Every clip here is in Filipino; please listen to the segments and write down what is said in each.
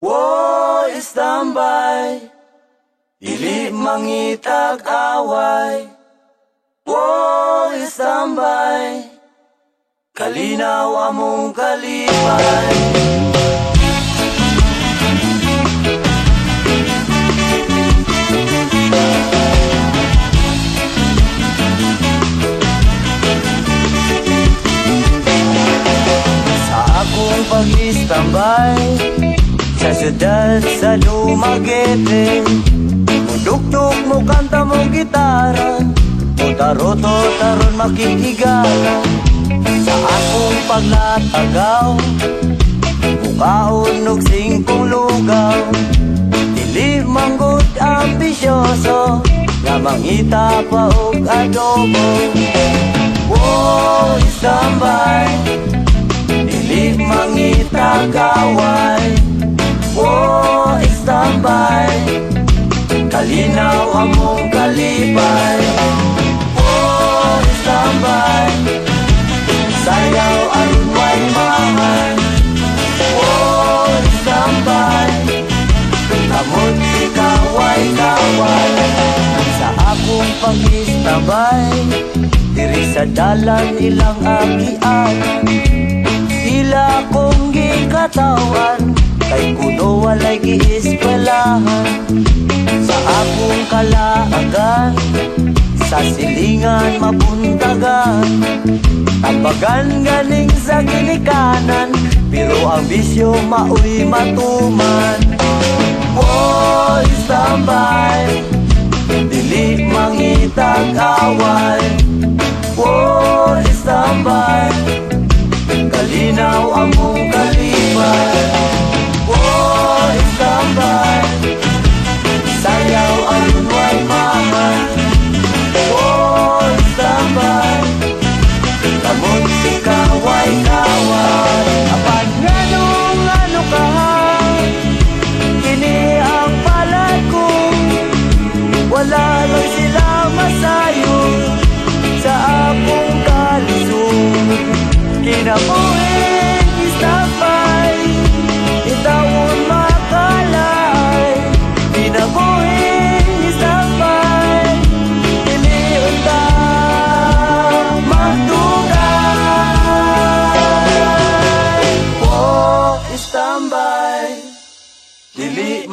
Wo istambay. Dili mangitag away. Wo istambay. Kalinaw among kalipay syudad sa Dumaguete Mudugtog mo kanta mo gitara Mutaroto taron makikigala Sa akong paglatagaw Mukaon og singkong lugaw. Dili manggod ambisyoso Nga mangita pa og adobo. Wow, istambay Dili mangita kaway Kalinaw among kalipay Wow, istambay Sayaw aron way mahal. Wow, istambay Kamot si kaway kaway Sa akong pag-istabay Diri sa dalan ilang agian Sila kong gikatawan Kay kuno walay giiskwelahan Sa akong kalaagan Sa silingan mabuntagan. Tabagan ganing sa ginikanan Pero ang bisyo maoy matuman. Boy, standby Dili mangitag away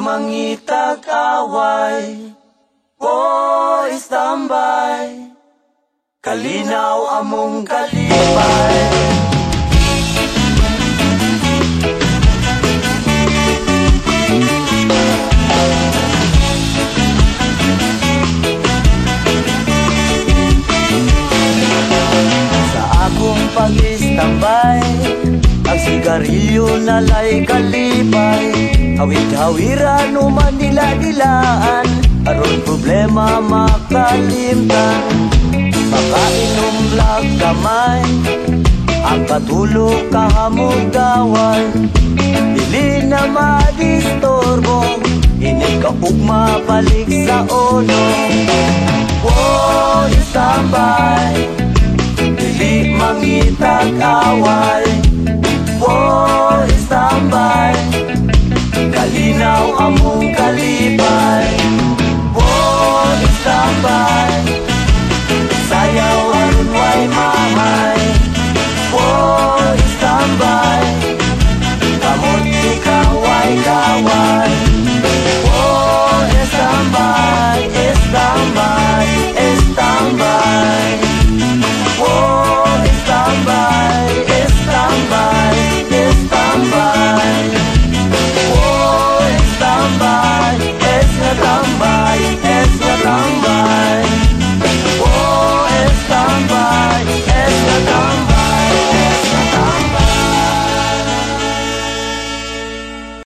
mangitag away Oh, istambay Kalinaw among kalipay Sa akong pag-istambay Ang sigarilyo nalay kalipay Hawid-hawiran o manila-dilaan Aron problema makalimtan Makainom lag kamay Ang katulog kahamog gawan Dili na madistorbo Ini ka ugma balik sa uno Oh, istambay Dili mangitag away standby Kalinaw among kalipay